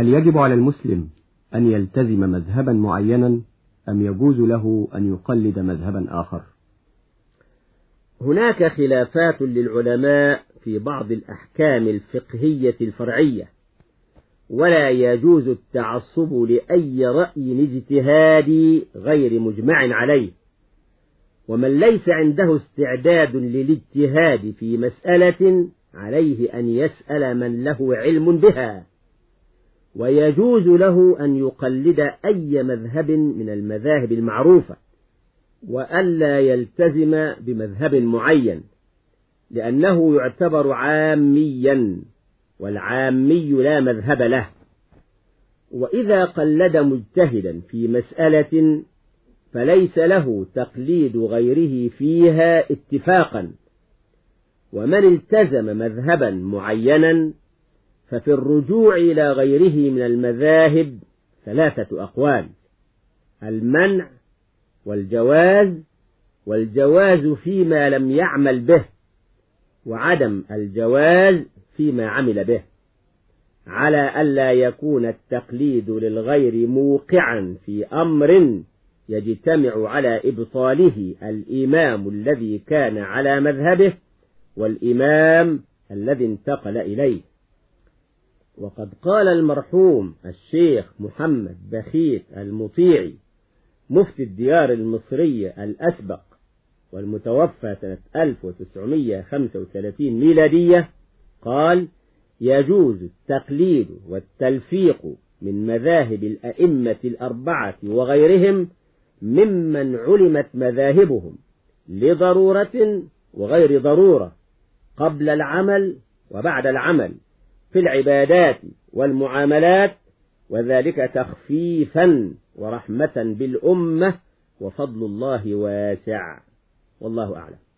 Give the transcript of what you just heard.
هل يجب على المسلم أن يلتزم مذهبا معينا أم يجوز له أن يقلد مذهبا آخر؟ هناك خلافات للعلماء في بعض الأحكام الفقهية الفرعية ولا يجوز التعصب لأي رأي اجتهادي غير مجمع عليه. ومن ليس عنده استعداد للاجتهاد في مسألة عليه أن يسأل من له علم بها. ويجوز له أن يقلد أي مذهب من المذاهب المعروفة وألا يلتزم بمذهب معين لأنه يعتبر عاميا والعامي لا مذهب له. وإذا قلد مجتهدا في مسألة فليس له تقليد غيره فيها اتفاقا. ومن التزم مذهبا معينا ففي الرجوع إلى غيره من المذاهب ثلاثة أقوال. المنع والجواز والجواز فيما لم يعمل به وعدم الجواز فيما عمل به. على ألا يكون التقليد للغير موقعا في أمر يجتمع على إبطاله الإمام الذي كان على مذهبه والإمام الذي انتقل إليه. وقد قال المرحوم الشيخ محمد بخيت المطيعي مفتي الديار المصرية الأسبق والمتوفى سنة 1935 ميلادية قال يجوز التقليد والتلفيق من مذاهب الأئمة الأربعة وغيرهم ممن علمت مذاهبهم لضرورة وغير ضرورة قبل العمل وبعد العمل في العبادات والمعاملات وذلك تخفيفا ورحمة بالأمة وفضل الله واسع. والله أعلم.